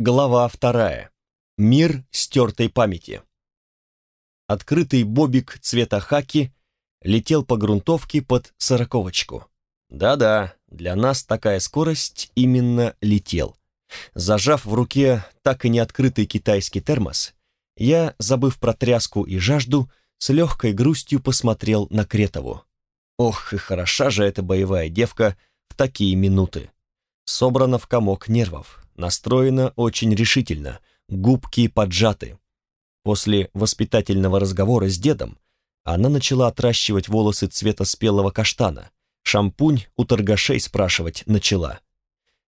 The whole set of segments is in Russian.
Глава вторая. Мир стертой памяти. Открытый бобик цвета хаки летел по грунтовке под сороковочку. Да-да, для нас такая скорость именно летел. Зажав в руке так и не открытый китайский термос, я, забыв про тряску и жажду, с легкой грустью посмотрел на Кретову. Ох, и хороша же эта боевая девка в такие минуты. Собрана в комок нервов, настроена очень решительно, губки поджаты. После воспитательного разговора с дедом она начала отращивать волосы цвета спелого каштана, шампунь у торгашей спрашивать начала.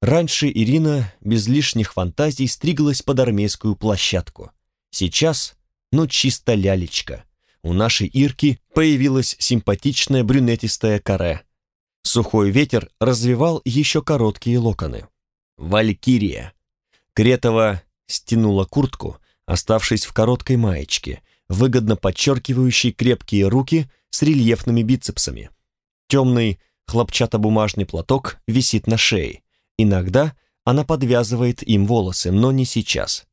Раньше Ирина без лишних фантазий стриглась под армейскую площадку. Сейчас, ну чисто лялечка. У нашей Ирки появилась симпатичная брюнетистая каре. Сухой ветер развивал еще короткие локоны. Валькирия. Кретова стянула куртку, оставшись в короткой маечке, выгодно подчеркивающей крепкие руки с рельефными бицепсами. Темный хлопчатобумажный платок висит на шее. Иногда она подвязывает им волосы, но не сейчас.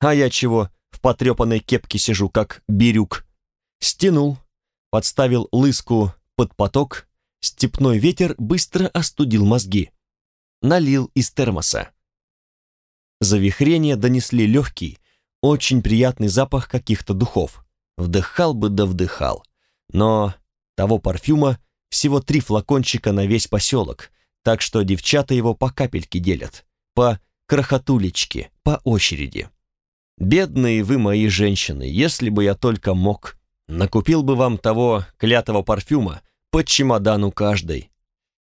А я чего, в потрепанной кепке сижу, как бирюк. Стянул, подставил лыску под поток, степной ветер быстро остудил мозги налил из термоса. Завихрения донесли легкий, очень приятный запах каких-то духов. Вдыхал бы да вдыхал. Но того парфюма всего три флакончика на весь поселок, так что девчата его по капельке делят, по крохотулечке, по очереди. Бедные вы мои женщины, если бы я только мог, накупил бы вам того клятого парфюма по чемодану каждой.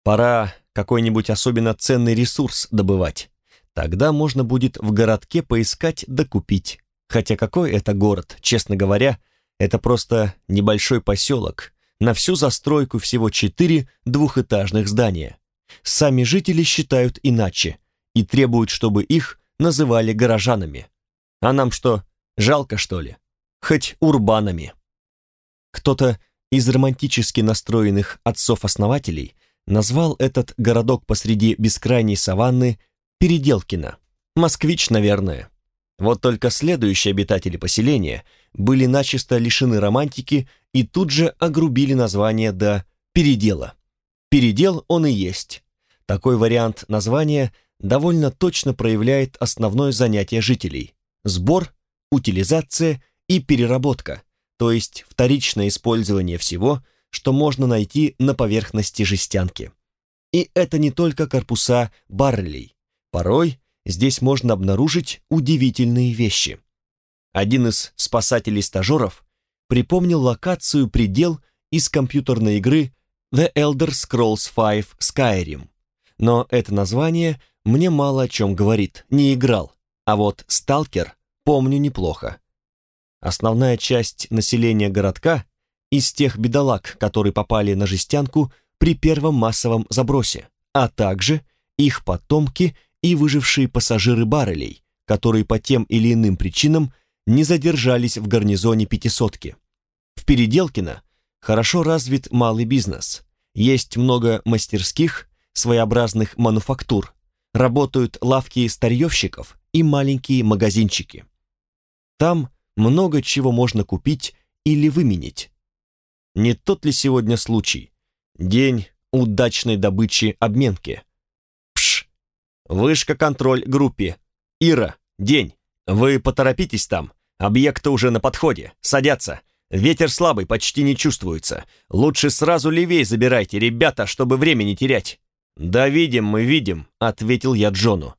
Пора какой-нибудь особенно ценный ресурс добывать. Тогда можно будет в городке поискать да купить. Хотя какой это город, честно говоря, это просто небольшой поселок, на всю застройку всего четыре двухэтажных здания. Сами жители считают иначе и требуют, чтобы их называли горожанами. А нам что, жалко что ли? Хоть урбанами. Кто-то из романтически настроенных отцов-основателей назвал этот городок посреди бескрайней саванны Переделкино. Москвич, наверное. Вот только следующие обитатели поселения были начисто лишены романтики и тут же огрубили название до «передела». Передел он и есть. Такой вариант названия довольно точно проявляет основное занятие жителей – сбор, утилизация и переработка, то есть вторичное использование всего – что можно найти на поверхности жестянки. И это не только корпуса баррелей. Порой здесь можно обнаружить удивительные вещи. Один из спасателей-стажеров припомнил локацию предел из компьютерной игры The Elder Scrolls V Skyrim. Но это название мне мало о чем говорит, не играл, а вот Сталкер помню неплохо. Основная часть населения городка из тех бедолаг, которые попали на жестянку при первом массовом забросе, а также их потомки и выжившие пассажиры баррелей, которые по тем или иным причинам не задержались в гарнизоне пятисотки. В Переделкино хорошо развит малый бизнес, есть много мастерских, своеобразных мануфактур, работают лавки старьевщиков и маленькие магазинчики. Там много чего можно купить или выменить, не тот ли сегодня случай? День удачной добычи обменки. Пш! Вышка контроль группе. Ира, день. Вы поторопитесь там. Объекты уже на подходе. Садятся. Ветер слабый, почти не чувствуется. Лучше сразу левей забирайте, ребята, чтобы время не терять. «Да видим мы, видим», — ответил я Джону.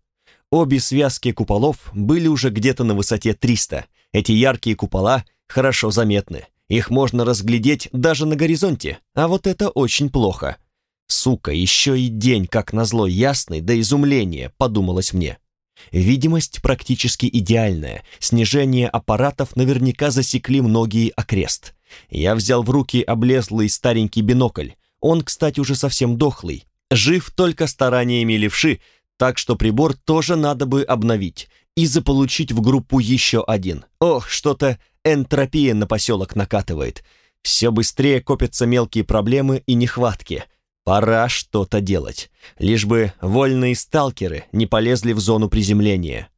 Обе связки куполов были уже где-то на высоте 300. Эти яркие купола хорошо заметны. Их можно разглядеть даже на горизонте, а вот это очень плохо. Сука, еще и день, как назло, ясный до изумления, подумалось мне. Видимость практически идеальная, снижение аппаратов наверняка засекли многие окрест. Я взял в руки облезлый старенький бинокль, он, кстати, уже совсем дохлый, жив только стараниями левши, так что прибор тоже надо бы обновить и заполучить в группу еще один. Ох, что-то энтропия на поселок накатывает. Все быстрее копятся мелкие проблемы и нехватки. Пора что-то делать. Лишь бы вольные сталкеры не полезли в зону приземления.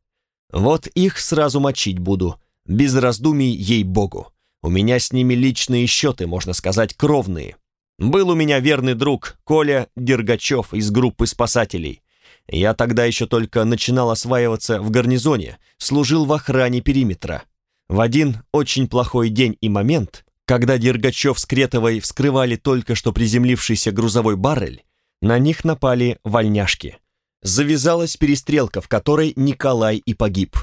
Вот их сразу мочить буду, без раздумий, ей-богу. У меня с ними личные счеты, можно сказать, кровные. Был у меня верный друг Коля Дергачев из группы спасателей. Я тогда еще только начинал осваиваться в гарнизоне, служил в охране периметра. В один очень плохой день и момент, когда Дергачев с Кретовой вскрывали только что приземлившийся грузовой баррель, на них напали вольняшки. Завязалась перестрелка, в которой Николай и погиб.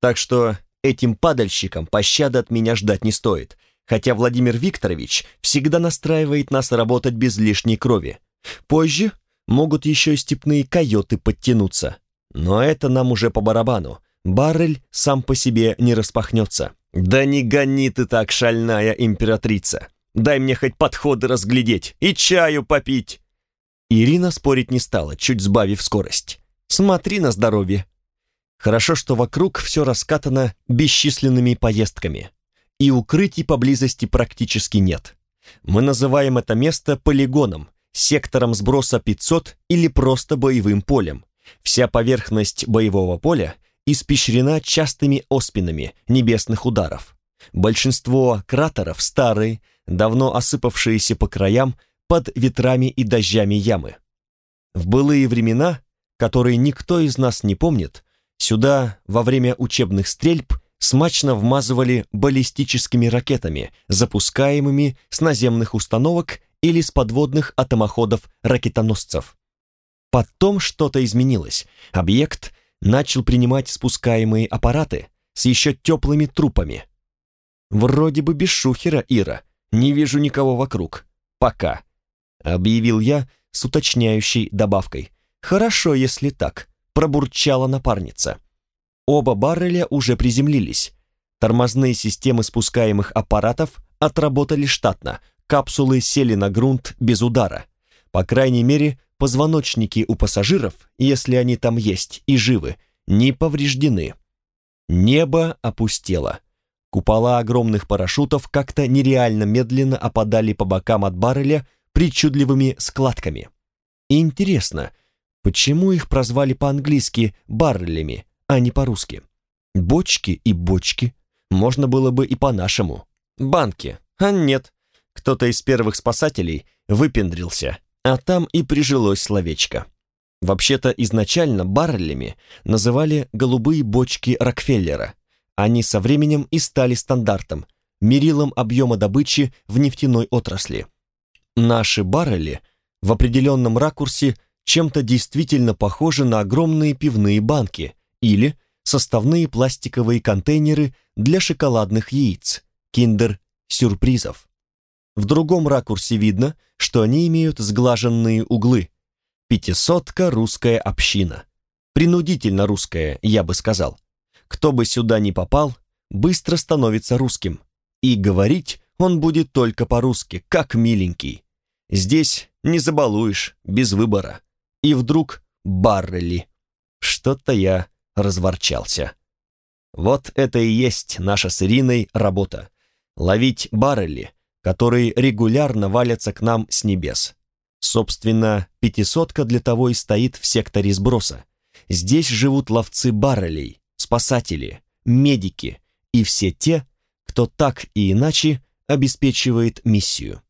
Так что этим падальщикам пощады от меня ждать не стоит, хотя Владимир Викторович всегда настраивает нас работать без лишней крови. Позже могут еще и степные койоты подтянуться. Но это нам уже по барабану. Баррель сам по себе не распахнется. Да не гони ты так, шальная императрица. Дай мне хоть подходы разглядеть и чаю попить. Ирина спорить не стала, чуть сбавив скорость. Смотри на здоровье. Хорошо, что вокруг все раскатано бесчисленными поездками. И укрытий поблизости практически нет. Мы называем это место полигоном, сектором сброса 500 или просто боевым полем. Вся поверхность боевого поля испещрена частыми оспинами небесных ударов. Большинство кратеров старые, давно осыпавшиеся по краям под ветрами и дождями ямы. В былые времена, которые никто из нас не помнит, сюда во время учебных стрельб смачно вмазывали баллистическими ракетами, запускаемыми с наземных установок или с подводных атомоходов-ракетоносцев. Потом что-то изменилось. Объект начал принимать спускаемые аппараты с еще теплыми трупами. Вроде бы без шухера, Ира. Не вижу никого вокруг. Пока. Объявил я с уточняющей добавкой. Хорошо, если так. Пробурчала напарница. Оба барреля уже приземлились. Тормозные системы спускаемых аппаратов отработали штатно, капсулы сели на грунт без удара. По крайней мере, позвоночники у пассажиров, если они там есть и живы, не повреждены. Небо опустело. Купола огромных парашютов как-то нереально медленно опадали по бокам от барреля причудливыми складками. И интересно, почему их прозвали по-английски баррелями, а не по-русски? Бочки и бочки. Можно было бы и по-нашему. Банки. А нет, кто-то из первых спасателей выпендрился, а там и прижилось словечко. Вообще-то изначально баррелями называли голубые бочки Рокфеллера. Они со временем и стали стандартом, мерилом объема добычи в нефтяной отрасли. Наши баррели в определенном ракурсе чем-то действительно похожи на огромные пивные банки или составные пластиковые контейнеры для шоколадных яиц, киндер-сюрпризов. В другом ракурсе видно, что они имеют сглаженные углы. Пятисотка русская община. Принудительно русская, я бы сказал. Кто бы сюда ни попал, быстро становится русским. И говорить он будет только по-русски, как миленький. Здесь не забалуешь, без выбора. И вдруг баррели. Что-то я разворчался. Вот это и есть наша с Ириной работа. Ловить баррели, которые регулярно валятся к нам с небес. Собственно, пятисотка для того и стоит в секторе сброса. Здесь живут ловцы баррелей, спасатели, медики и все те, кто так и иначе обеспечивает миссию.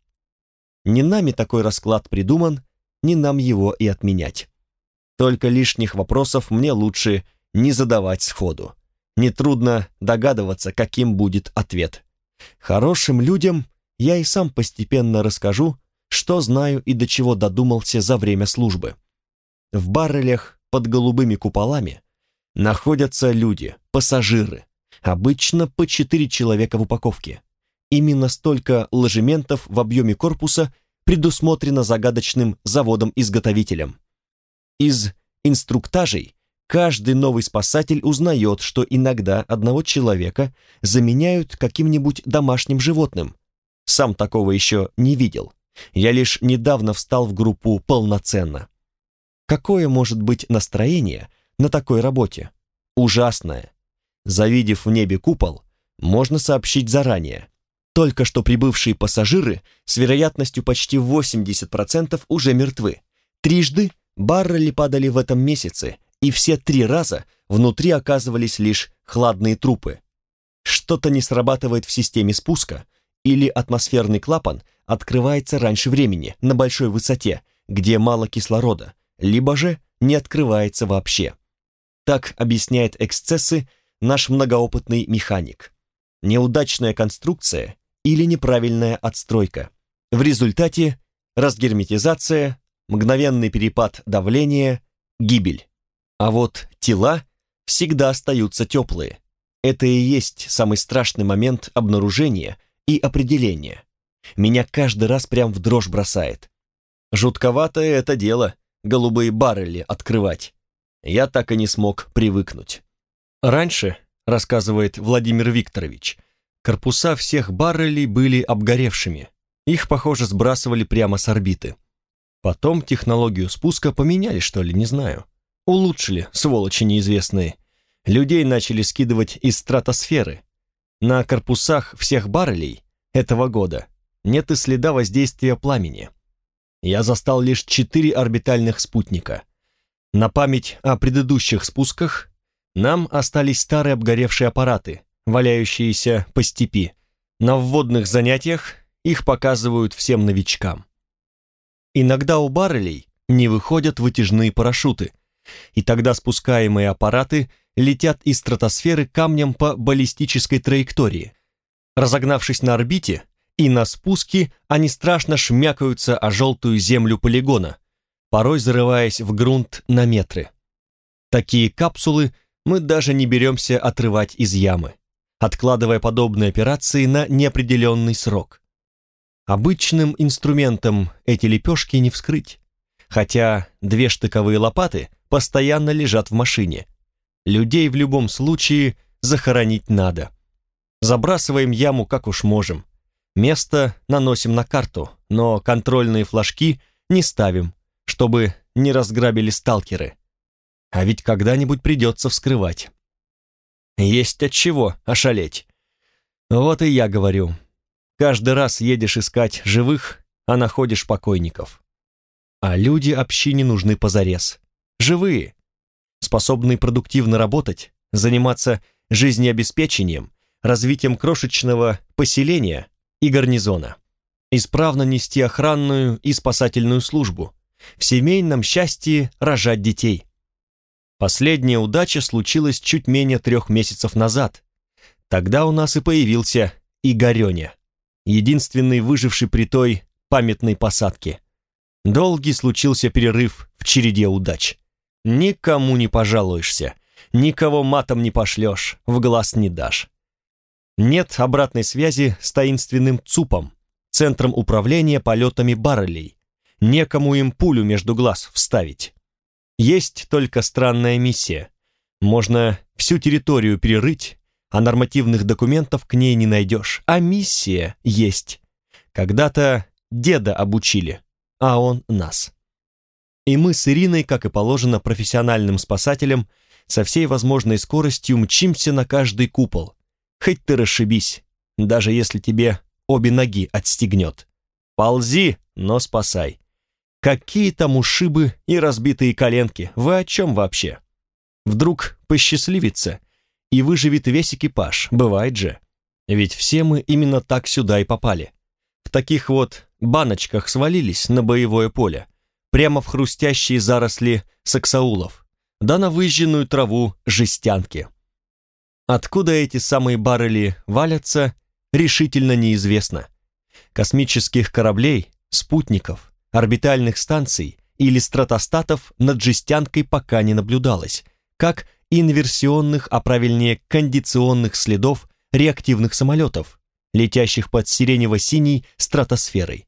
Не нами такой расклад придуман, не нам его и отменять. Только лишних вопросов мне лучше не задавать сходу. Нетрудно догадываться, каким будет ответ. Хорошим людям я и сам постепенно расскажу, что знаю и до чего додумался за время службы. В баррелях под голубыми куполами находятся люди, пассажиры, обычно по четыре человека в упаковке. Именно столько ложементов в объеме корпуса предусмотрено загадочным заводом-изготовителем. Из инструктажей каждый новый спасатель узнает, что иногда одного человека заменяют каким-нибудь домашним животным. Сам такого еще не видел. Я лишь недавно встал в группу полноценно. Какое может быть настроение на такой работе? Ужасное. Завидев в небе купол, можно сообщить заранее. Только что прибывшие пассажиры с вероятностью почти 80% уже мертвы. Трижды баррели падали в этом месяце, и все три раза внутри оказывались лишь хладные трупы. Что-то не срабатывает в системе спуска, или атмосферный клапан открывается раньше времени, на большой высоте, где мало кислорода, либо же не открывается вообще. Так объясняет эксцессы наш многоопытный механик. Неудачная конструкция или неправильная отстройка. В результате разгерметизация, мгновенный перепад давления, гибель. А вот тела всегда остаются теплые. Это и есть самый страшный момент обнаружения и определения. Меня каждый раз прям в дрожь бросает. Жутковатое это дело, голубые баррели открывать. Я так и не смог привыкнуть. Раньше, рассказывает Владимир Викторович, корпуса всех баррелей были обгоревшими. Их, похоже, сбрасывали прямо с орбиты. Потом технологию спуска поменяли, что ли, не знаю. Улучшили, сволочи неизвестные. Людей начали скидывать из стратосферы. На корпусах всех баррелей этого года нет и следа воздействия пламени. Я застал лишь четыре орбитальных спутника. На память о предыдущих спусках нам остались старые обгоревшие аппараты, валяющиеся по степи. На вводных занятиях их показывают всем новичкам. Иногда у баррелей не выходят вытяжные парашюты, и тогда спускаемые аппараты летят из стратосферы камнем по баллистической траектории. Разогнавшись на орбите, и на спуске они страшно шмякаются о желтую землю полигона, порой зарываясь в грунт на метры. Такие капсулы мы даже не беремся отрывать из ямы, откладывая подобные операции на неопределенный срок. Обычным инструментом эти лепешки не вскрыть, хотя две штыковые лопаты постоянно лежат в машине. Людей в любом случае захоронить надо. Забрасываем яму как уж можем. Место наносим на карту, но контрольные флажки не ставим, чтобы не разграбили сталкеры. А ведь когда-нибудь придется вскрывать. Есть от чего ошалеть. Вот и я говорю. Каждый раз едешь искать живых, а находишь покойников. А люди общине нужны позарез. Живые, способные продуктивно работать, заниматься жизнеобеспечением, развитием крошечного поселения и гарнизона, исправно нести охранную и спасательную службу, в семейном счастье рожать детей. Последняя удача случилась чуть менее трех месяцев назад. Тогда у нас и появился Игореня, единственный выживший при той памятной посадке. Долгий случился перерыв в череде удач. Никому не пожалуешься, никого матом не пошлешь, в глаз не дашь. Нет обратной связи с таинственным ЦУПом, Центром управления полетами баррелей. Некому им пулю между глаз вставить. Есть только странная миссия. Можно всю территорию перерыть, а нормативных документов к ней не найдешь. А миссия есть. Когда-то деда обучили, а он нас. И мы с Ириной, как и положено профессиональным спасателям, со всей возможной скоростью мчимся на каждый купол. Хоть ты расшибись, даже если тебе обе ноги отстегнет. Ползи, но спасай. Какие там ушибы и разбитые коленки, вы о чем вообще? Вдруг посчастливится и выживет весь экипаж, бывает же. Ведь все мы именно так сюда и попали. В таких вот баночках свалились на боевое поле, прямо в хрустящие заросли саксаулов, да на выжженную траву жестянки. Откуда эти самые баррели валятся, решительно неизвестно. Космических кораблей, спутников, орбитальных станций или стратостатов над жестянкой пока не наблюдалось, как инверсионных, а правильнее кондиционных следов реактивных самолетов, летящих под сиренево-синей стратосферой.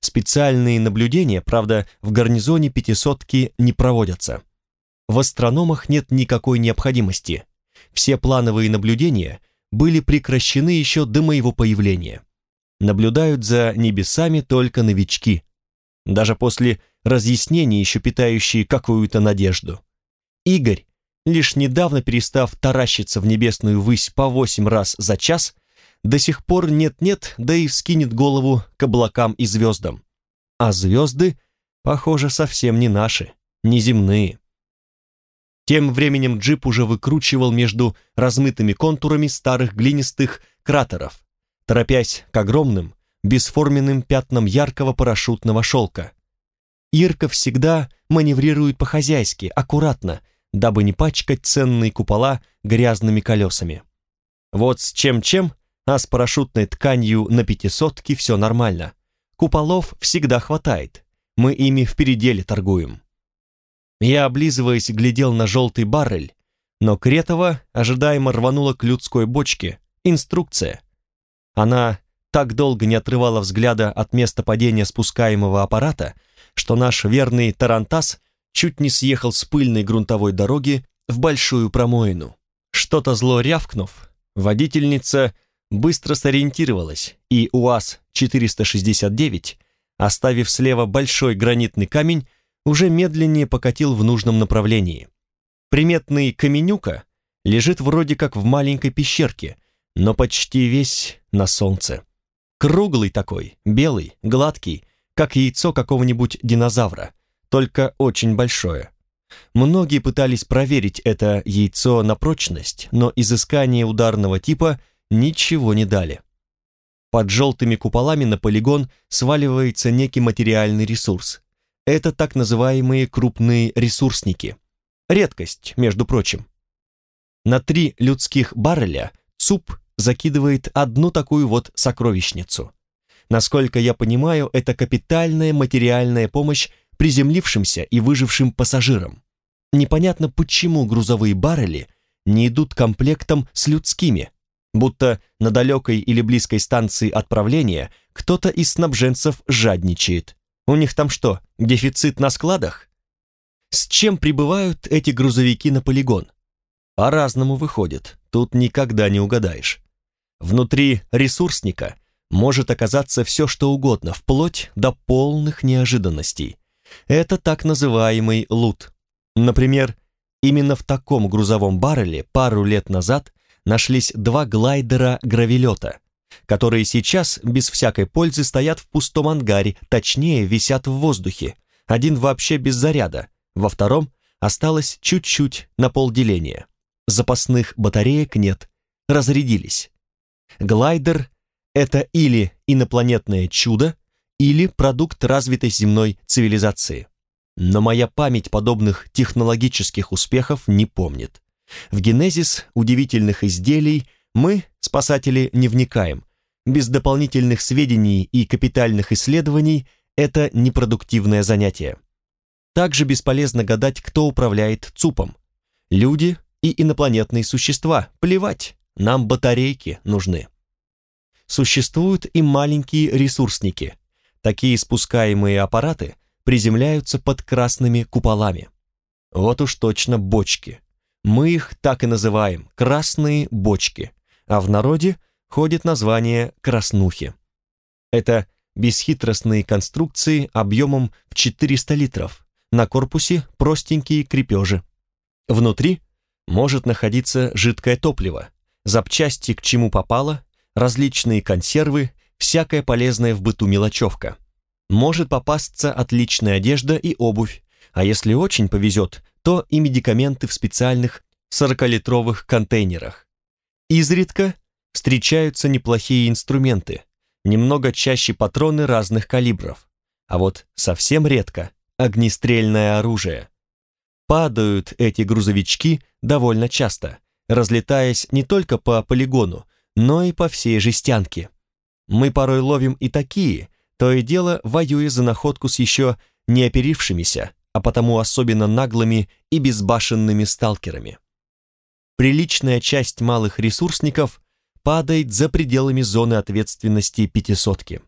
Специальные наблюдения, правда, в гарнизоне пятисотки не проводятся. В астрономах нет никакой необходимости – все плановые наблюдения были прекращены еще до моего появления. Наблюдают за небесами только новички, даже после разъяснений, еще питающие какую-то надежду. Игорь, лишь недавно перестав таращиться в небесную высь по восемь раз за час, до сих пор нет-нет, да и вскинет голову к облакам и звездам. А звезды, похоже, совсем не наши, не земные. Тем временем джип уже выкручивал между размытыми контурами старых глинистых кратеров, торопясь к огромным, бесформенным пятнам яркого парашютного шелка. Ирка всегда маневрирует по-хозяйски, аккуратно, дабы не пачкать ценные купола грязными колесами. Вот с чем-чем, а с парашютной тканью на пятисотке все нормально. Куполов всегда хватает, мы ими в переделе торгуем. Я, облизываясь, глядел на желтый баррель, но Кретова ожидаемо рванула к людской бочке. Инструкция. Она так долго не отрывала взгляда от места падения спускаемого аппарата, что наш верный Тарантас чуть не съехал с пыльной грунтовой дороги в большую промоину. Что-то зло рявкнув, водительница быстро сориентировалась, и УАЗ-469, оставив слева большой гранитный камень, уже медленнее покатил в нужном направлении. Приметный Каменюка лежит вроде как в маленькой пещерке, но почти весь на солнце. Круглый такой, белый, гладкий, как яйцо какого-нибудь динозавра, только очень большое. Многие пытались проверить это яйцо на прочность, но изыскания ударного типа ничего не дали. Под желтыми куполами на полигон сваливается некий материальный ресурс. Это так называемые крупные ресурсники. Редкость, между прочим. На три людских барреля ЦУП закидывает одну такую вот сокровищницу. Насколько я понимаю, это капитальная материальная помощь приземлившимся и выжившим пассажирам. Непонятно, почему грузовые баррели не идут комплектом с людскими, будто на далекой или близкой станции отправления кто-то из снабженцев жадничает. У них там что, дефицит на складах? С чем прибывают эти грузовики на полигон? По-разному выходит, тут никогда не угадаешь. Внутри ресурсника может оказаться все, что угодно, вплоть до полных неожиданностей. Это так называемый лут. Например, именно в таком грузовом барреле пару лет назад нашлись два глайдера-гравелета, которые сейчас без всякой пользы стоят в пустом ангаре, точнее висят в воздухе. Один вообще без заряда, во втором осталось чуть-чуть на полделения. Запасных батареек нет, разрядились. Глайдер — это или инопланетное чудо, или продукт развитой земной цивилизации. Но моя память подобных технологических успехов не помнит. В генезис удивительных изделий мы, спасатели, не вникаем. Без дополнительных сведений и капитальных исследований это непродуктивное занятие. Также бесполезно гадать, кто управляет ЦУПом. Люди и инопланетные существа, плевать, нам батарейки нужны. Существуют и маленькие ресурсники. Такие спускаемые аппараты приземляются под красными куполами. Вот уж точно бочки. Мы их так и называем – красные бочки, а в народе ходит название краснухи. Это бесхитростные конструкции объемом в 400 литров, на корпусе простенькие крепежи. Внутри может находиться жидкое топливо, запчасти к чему попало, различные консервы, всякая полезная в быту мелочевка. Может попасться отличная одежда и обувь, а если очень повезет, то и медикаменты в специальных 40-литровых контейнерах. Изредка встречаются неплохие инструменты, немного чаще патроны разных калибров, а вот совсем редко огнестрельное оружие. Падают эти грузовички довольно часто – разлетаясь не только по полигону, но и по всей жестянке. Мы порой ловим и такие, то и дело воюя за находку с еще не оперившимися, а потому особенно наглыми и безбашенными сталкерами. Приличная часть малых ресурсников падает за пределами зоны ответственности пятисотки.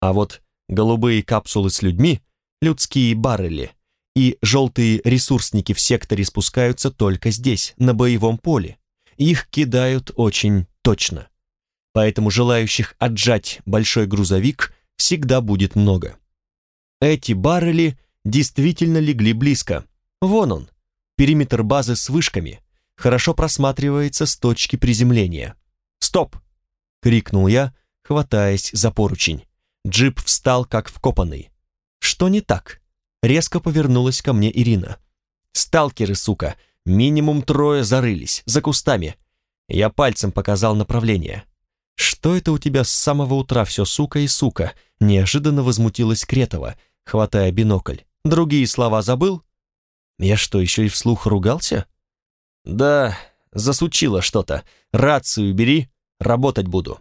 А вот голубые капсулы с людьми, людские баррели, и желтые ресурсники в секторе спускаются только здесь, на боевом поле. Их кидают очень точно. Поэтому желающих отжать большой грузовик всегда будет много. Эти баррели действительно легли близко. Вон он, периметр базы с вышками, хорошо просматривается с точки приземления. «Стоп!» — крикнул я, хватаясь за поручень. Джип встал как вкопанный. «Что не так?» Резко повернулась ко мне Ирина. «Сталкеры, сука, Минимум трое зарылись, за кустами. Я пальцем показал направление. «Что это у тебя с самого утра все сука и сука?» Неожиданно возмутилась Кретова, хватая бинокль. «Другие слова забыл?» «Я что, еще и вслух ругался?» «Да, засучило что-то. Рацию бери, работать буду».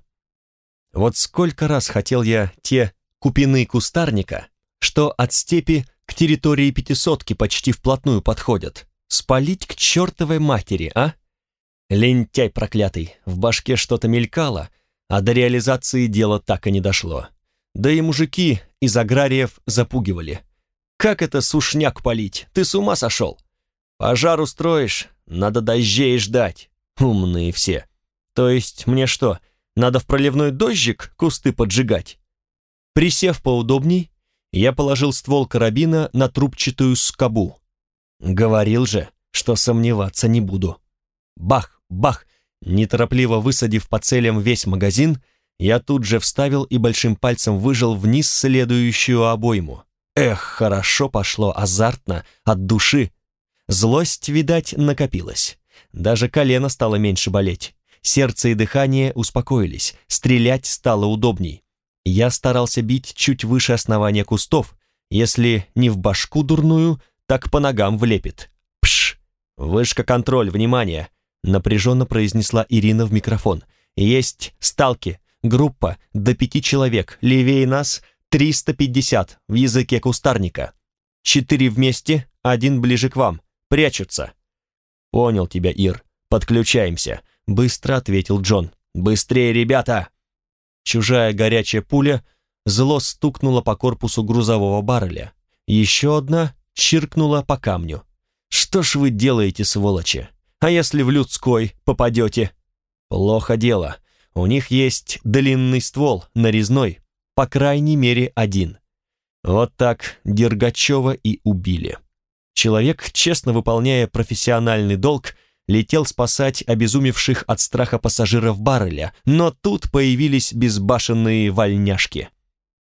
Вот сколько раз хотел я те купины кустарника, что от степи к территории пятисотки почти вплотную подходят. Спалить к чертовой матери, а? Лентяй проклятый, в башке что-то мелькало, а до реализации дело так и не дошло. Да и мужики из аграриев запугивали. «Как это сушняк полить? Ты с ума сошел? Пожар устроишь, надо дождей ждать. Умные все. То есть мне что, надо в проливной дождик кусты поджигать?» Присев поудобней, я положил ствол карабина на трубчатую скобу. Говорил же, что сомневаться не буду. Бах, бах, неторопливо высадив по целям весь магазин, я тут же вставил и большим пальцем выжал вниз следующую обойму. Эх, хорошо пошло, азартно, от души. Злость, видать, накопилась. Даже колено стало меньше болеть. Сердце и дыхание успокоились, стрелять стало удобней. Я старался бить чуть выше основания кустов, если не в башку дурную, так по ногам влепит. Пш! Вышка контроль, внимание! Напряженно произнесла Ирина в микрофон. Есть сталки, группа до пяти человек, левее нас 350 в языке кустарника. Четыре вместе, один ближе к вам, прячутся. Понял тебя, Ир, подключаемся, быстро ответил Джон. Быстрее, ребята! Чужая горячая пуля зло стукнула по корпусу грузового барреля. Еще одна чиркнула по камню. «Что ж вы делаете, сволочи? А если в людской попадете?» «Плохо дело. У них есть длинный ствол, нарезной, по крайней мере один. Вот так Дергачева и убили. Человек, честно выполняя профессиональный долг, летел спасать обезумевших от страха пассажиров барреля, но тут появились безбашенные вольняшки.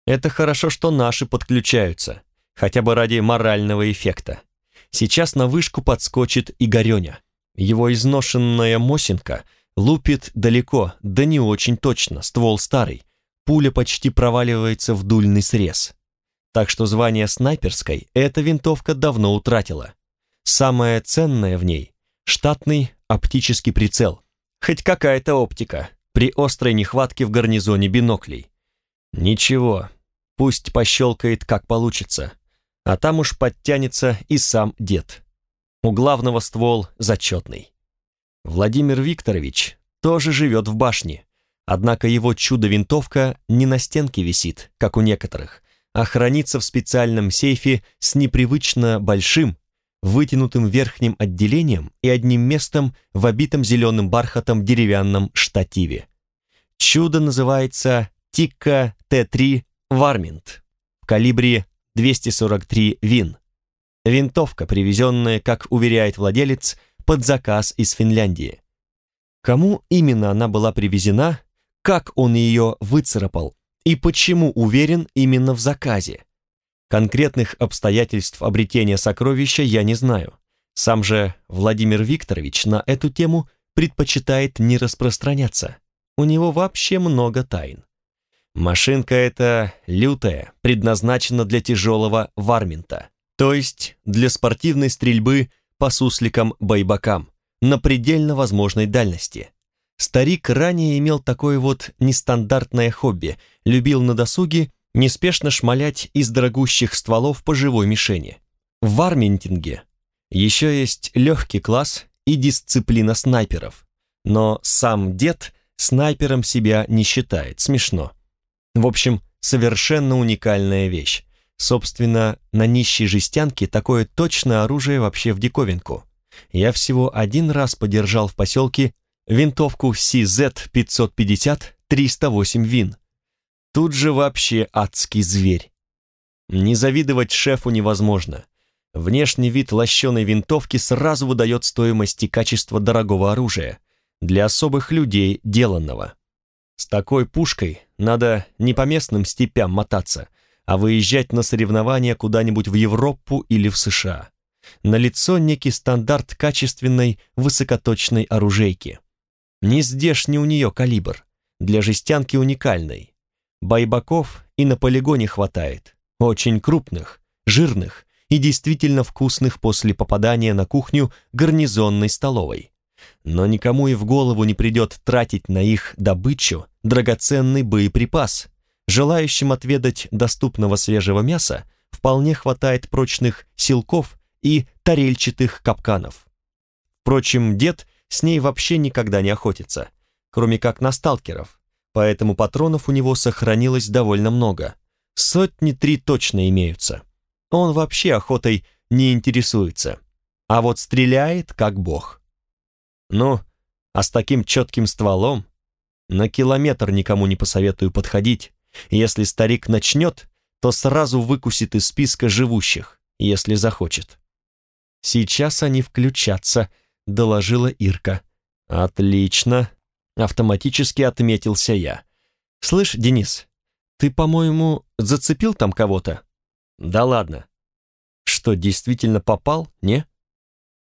Это хорошо, что наши подключаются, хотя бы ради морального эффекта. Сейчас на вышку подскочит Игореня. Его изношенная Мосинка лупит далеко, да не очень точно, ствол старый. Пуля почти проваливается в дульный срез. Так что звание снайперской эта винтовка давно утратила. Самое ценное в ней штатный оптический прицел. Хоть какая-то оптика при острой нехватке в гарнизоне биноклей. Ничего, пусть пощелкает как получится, а там уж подтянется и сам дед. У главного ствол зачетный. Владимир Викторович тоже живет в башне, однако его чудо-винтовка не на стенке висит, как у некоторых, а хранится в специальном сейфе с непривычно большим, вытянутым верхним отделением и одним местом в обитом зеленым бархатом деревянном штативе. Чудо называется Тикка Т-3 Варминт в калибре 243 ВИН. Винтовка, привезенная, как уверяет владелец, под заказ из Финляндии. Кому именно она была привезена, как он ее выцарапал и почему уверен именно в заказе, Конкретных обстоятельств обретения сокровища я не знаю. Сам же Владимир Викторович на эту тему предпочитает не распространяться. У него вообще много тайн. Машинка эта лютая, предназначена для тяжелого вармента, то есть для спортивной стрельбы по сусликам-байбакам на предельно возможной дальности. Старик ранее имел такое вот нестандартное хобби, любил на досуге неспешно шмалять из дорогущих стволов по живой мишени. В варментинге еще есть легкий класс и дисциплина снайперов, но сам дед снайпером себя не считает, смешно. В общем, совершенно уникальная вещь. Собственно, на нищей жестянке такое точное оружие вообще в диковинку. Я всего один раз подержал в поселке винтовку CZ-550 308 ВИН, Тут же вообще адский зверь. Не завидовать шефу невозможно. Внешний вид лощеной винтовки сразу выдает стоимость и качество дорогого оружия, для особых людей деланного. С такой пушкой надо не по местным степям мотаться, а выезжать на соревнования куда-нибудь в Европу или в США. Налицо некий стандарт качественной высокоточной оружейки. Не здешний у нее калибр, для жестянки уникальный. Байбаков и на полигоне хватает, очень крупных, жирных и действительно вкусных после попадания на кухню гарнизонной столовой. Но никому и в голову не придет тратить на их добычу драгоценный боеприпас. Желающим отведать доступного свежего мяса вполне хватает прочных силков и тарельчатых капканов. Впрочем, дед с ней вообще никогда не охотится, кроме как на сталкеров, поэтому патронов у него сохранилось довольно много. Сотни три точно имеются. Он вообще охотой не интересуется, а вот стреляет как бог. Ну, а с таким четким стволом на километр никому не посоветую подходить. Если старик начнет, то сразу выкусит из списка живущих, если захочет. Сейчас они включатся, доложила Ирка. Отлично, автоматически отметился я. Слышь, Денис, ты, по-моему, зацепил там кого-то? Да ладно. Что, действительно попал, не?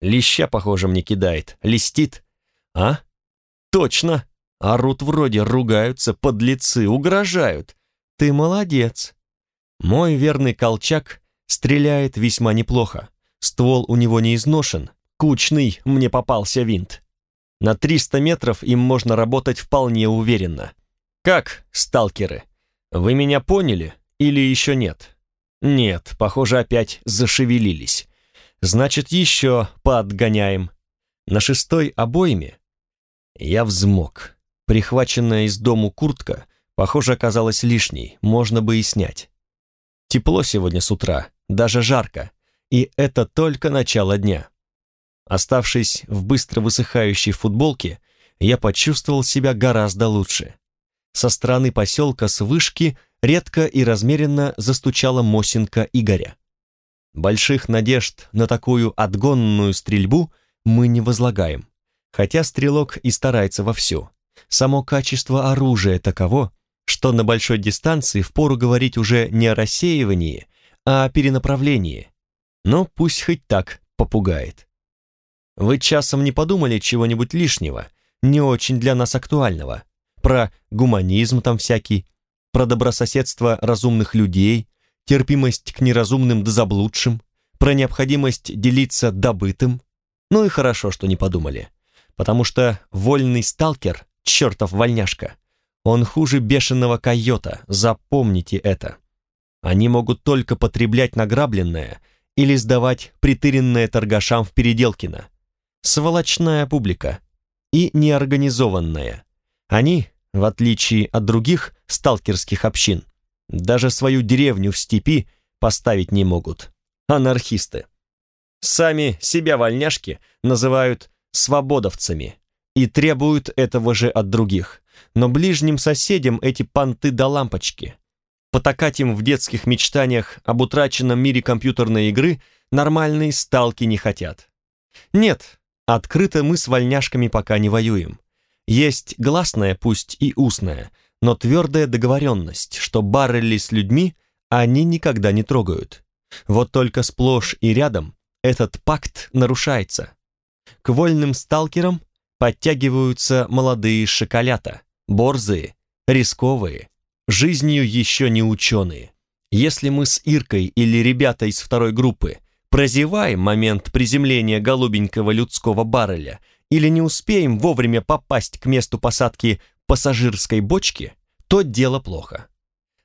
Леща, похоже, мне кидает. Листит. А? Точно. Орут вроде, ругаются, подлецы, угрожают. Ты молодец. Мой верный колчак стреляет весьма неплохо. Ствол у него не изношен. Кучный мне попался винт. На 300 метров им можно работать вполне уверенно. Как, сталкеры? Вы меня поняли или еще нет? Нет, похоже, опять зашевелились. Значит, еще поотгоняем. На шестой обойме я взмок. Прихваченная из дому куртка, похоже, оказалась лишней, можно бы и снять. Тепло сегодня с утра, даже жарко, и это только начало дня. Оставшись в быстро высыхающей футболке, я почувствовал себя гораздо лучше. Со стороны поселка с вышки редко и размеренно застучала Мосинка Игоря. Больших надежд на такую отгонную стрельбу мы не возлагаем, хотя стрелок и старается вовсю. Само качество оружия таково, что на большой дистанции впору говорить уже не о рассеивании, а о перенаправлении. Но пусть хоть так попугает. Вы часом не подумали чего-нибудь лишнего, не очень для нас актуального? Про гуманизм там всякий, про добрососедство разумных людей, терпимость к неразумным да заблудшим, про необходимость делиться добытым? Ну и хорошо, что не подумали, потому что вольный сталкер, чертов вольняшка, он хуже бешеного койота, запомните это. Они могут только потреблять награбленное или сдавать притыренное торгашам в Переделкино. Сволочная публика и неорганизованная. Они, в отличие от других сталкерских общин, даже свою деревню в степи поставить не могут. Анархисты. Сами себя вольняшки называют свободовцами и требуют этого же от других но ближним соседям эти понты до лампочки. Потакать им в детских мечтаниях об утраченном мире компьютерной игры нормальные сталки не хотят. Нет, открыто мы с вольняшками пока не воюем. Есть гласная, пусть и устная, но твердая договоренность, что баррели с людьми они никогда не трогают. Вот только сплошь и рядом этот пакт нарушается. К вольным сталкерам подтягиваются молодые шоколята, борзые, рисковые, жизнью еще не ученые. Если мы с Иркой или ребята из второй группы прозеваем момент приземления голубенького людского барреля или не успеем вовремя попасть к месту посадки пассажирской бочки, то дело плохо.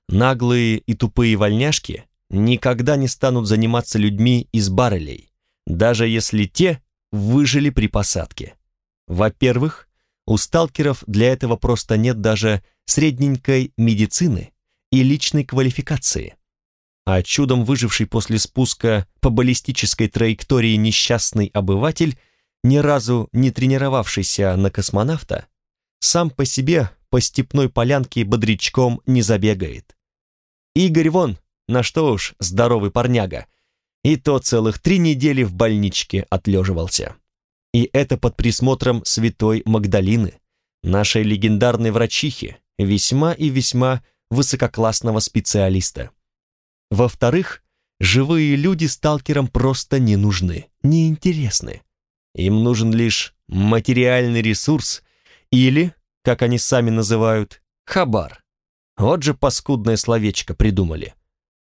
Наглые и тупые вольняшки никогда не станут заниматься людьми из баррелей, даже если те выжили при посадке. Во-первых, у сталкеров для этого просто нет даже средненькой медицины и личной квалификации. А чудом выживший после спуска по баллистической траектории несчастный обыватель, ни разу не тренировавшийся на космонавта, сам по себе по степной полянке бодрячком не забегает. Игорь вон, на что уж здоровый парняга, и то целых три недели в больничке отлеживался. И это под присмотром святой Магдалины, нашей легендарной врачихи, весьма и весьма высококлассного специалиста. Во-вторых, живые люди сталкерам просто не нужны, неинтересны. Им нужен лишь материальный ресурс или, как они сами называют, хабар. Вот же паскудное словечко придумали.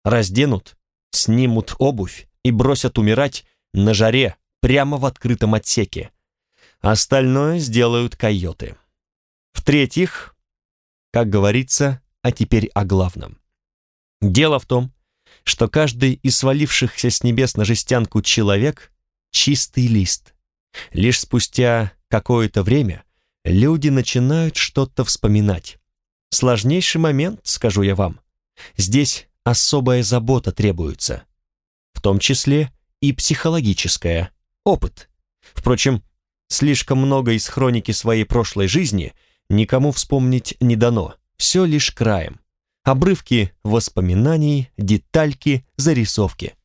Разденут, снимут обувь и бросят умирать на жаре прямо в открытом отсеке. Остальное сделают койоты. В-третьих, как говорится, а теперь о главном. Дело в том, что каждый из свалившихся с небес на жестянку человек — чистый лист. Лишь спустя какое-то время люди начинают что-то вспоминать. Сложнейший момент, скажу я вам. Здесь особая забота требуется. В том числе и психологическая. Опыт. Впрочем, слишком много из хроники своей прошлой жизни никому вспомнить не дано. Все лишь краем. Обрывки воспоминаний, детальки, зарисовки.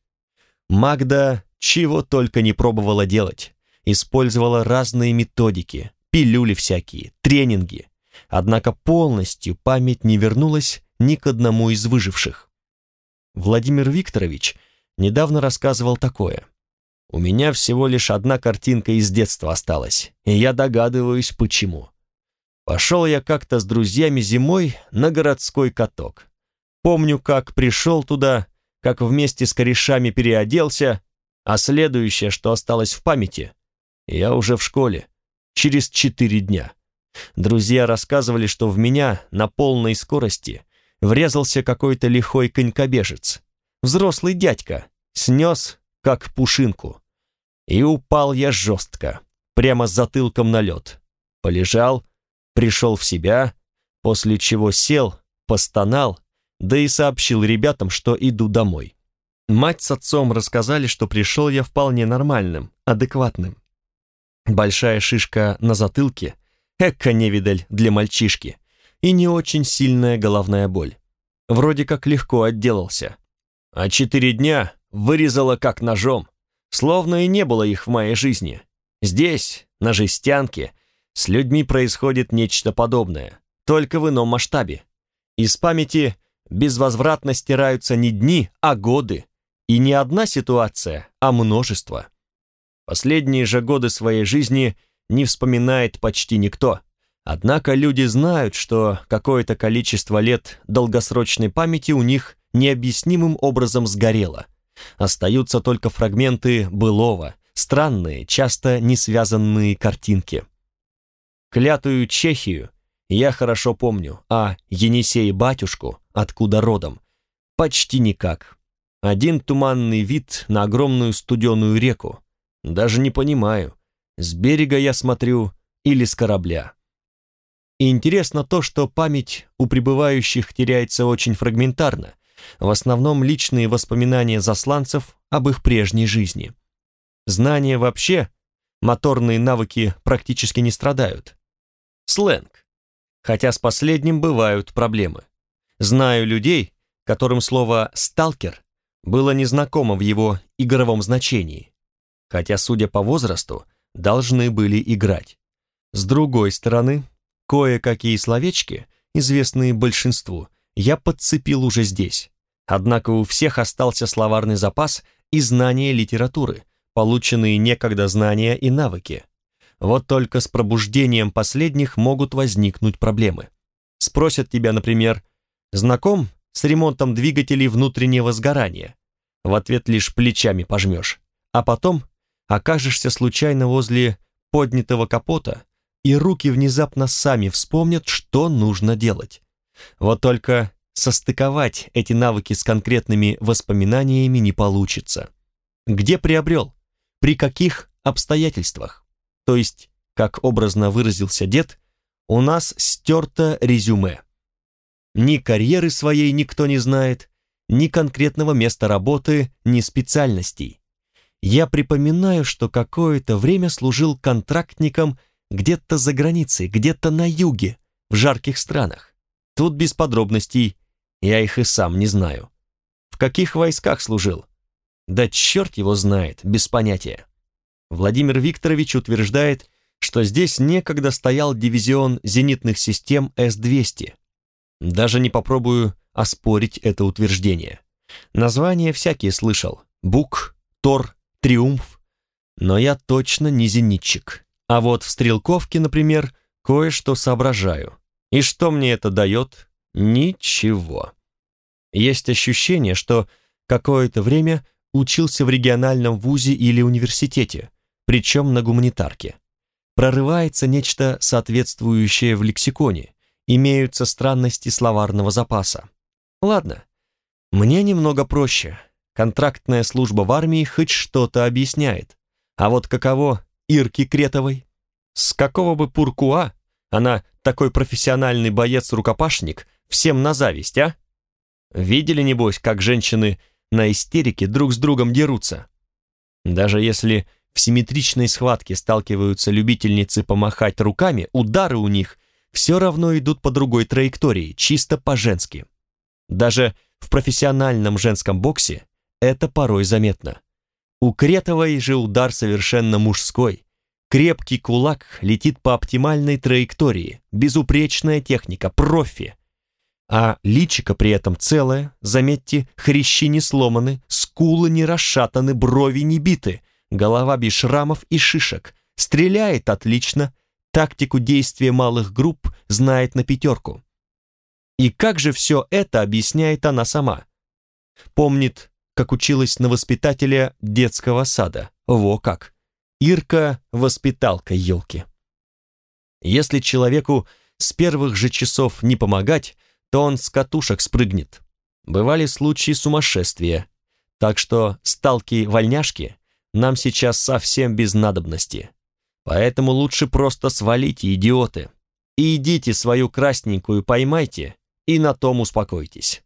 Магда чего только не пробовала делать. Использовала разные методики, пилюли всякие, тренинги. Однако полностью память не вернулась ни к одному из выживших. Владимир Викторович недавно рассказывал такое. «У меня всего лишь одна картинка из детства осталась, и я догадываюсь, почему. Пошел я как-то с друзьями зимой на городской каток. Помню, как пришел туда, как вместе с корешами переоделся, а следующее, что осталось в памяти, я уже в школе, через четыре дня. Друзья рассказывали, что в меня на полной скорости врезался какой-то лихой конькобежец. Взрослый дядька, снес, как пушинку. И упал я жестко, прямо с затылком на лед. Полежал, пришел в себя, после чего сел, постонал, да и сообщил ребятам, что иду домой. Мать с отцом рассказали, что пришел я вполне нормальным, адекватным. Большая шишка на затылке, эка невидаль для мальчишки, и не очень сильная головная боль. Вроде как легко отделался. А четыре дня вырезала как ножом, словно и не было их в моей жизни. Здесь, на жестянке, с людьми происходит нечто подобное, только в ином масштабе. Из памяти безвозвратно стираются не дни, а годы. И не одна ситуация, а множество. Последние же годы своей жизни не вспоминает почти никто. Однако люди знают, что какое-то количество лет долгосрочной памяти у них необъяснимым образом сгорело. Остаются только фрагменты былого, странные, часто не связанные картинки. Клятую Чехию я хорошо помню, а Енисей батюшку, откуда родом, почти никак. Один туманный вид на огромную студеную реку. Даже не понимаю, с берега я смотрю или с корабля. И интересно то, что память у прибывающих теряется очень фрагментарно, в основном личные воспоминания засланцев об их прежней жизни. Знания вообще, моторные навыки практически не страдают. Сленг. Хотя с последним бывают проблемы. Знаю людей, которым слово «сталкер» было незнакомо в его игровом значении, хотя, судя по возрасту, должны были играть. С другой стороны, кое-какие словечки, известные большинству, я подцепил уже здесь. Однако у всех остался словарный запас и знания литературы, полученные некогда знания и навыки. Вот только с пробуждением последних могут возникнуть проблемы. Спросят тебя, например, знаком с ремонтом двигателей внутреннего сгорания? В ответ лишь плечами пожмешь. А потом окажешься случайно возле поднятого капота, и руки внезапно сами вспомнят, что нужно делать. Вот только состыковать эти навыки с конкретными воспоминаниями не получится. Где приобрел? При каких обстоятельствах? То есть, как образно выразился дед, у нас стерто резюме. Ни карьеры своей никто не знает, ни конкретного места работы, ни специальностей. Я припоминаю, что какое-то время служил контрактником где-то за границей, где-то на юге, в жарких странах. Тут без подробностей, я их и сам не знаю. В каких войсках служил? Да черт его знает, без понятия. Владимир Викторович утверждает, что здесь некогда стоял дивизион зенитных систем С-200. Даже не попробую оспорить это утверждение. Названия всякие слышал. Бук, Тор, Триумф. Но я точно не зенитчик. А вот в стрелковке, например, кое-что соображаю. И что мне это дает? Ничего. Есть ощущение, что какое-то время учился в региональном вузе или университете, причем на гуманитарке. Прорывается нечто соответствующее в лексиконе, имеются странности словарного запаса. Ладно, мне немного проще. Контрактная служба в армии хоть что-то объясняет. А вот каково Ирке Кретовой? С какого бы пуркуа она такой профессиональный боец-рукопашник всем на зависть, а? Видели, небось, как женщины на истерике друг с другом дерутся? Даже если в симметричной схватке сталкиваются любительницы помахать руками, удары у них все равно идут по другой траектории, чисто по-женски. Даже в профессиональном женском боксе это порой заметно. У Кретовой же удар совершенно мужской. Крепкий кулак летит по оптимальной траектории, безупречная техника, профи. А личико при этом целое, заметьте, хрящи не сломаны, скулы не расшатаны, брови не биты, голова без шрамов и шишек, стреляет отлично, тактику действия малых групп знает на пятерку. И как же все это объясняет она сама? Помнит, как училась на воспитателя детского сада. Во как! Ирка – воспиталка елки. Если человеку с первых же часов не помогать, то он с катушек спрыгнет. Бывали случаи сумасшествия. Так что сталки-вольняшки нам сейчас совсем без надобности. Поэтому лучше просто свалите, идиоты. И идите свою красненькую поймайте, и на том успокойтесь.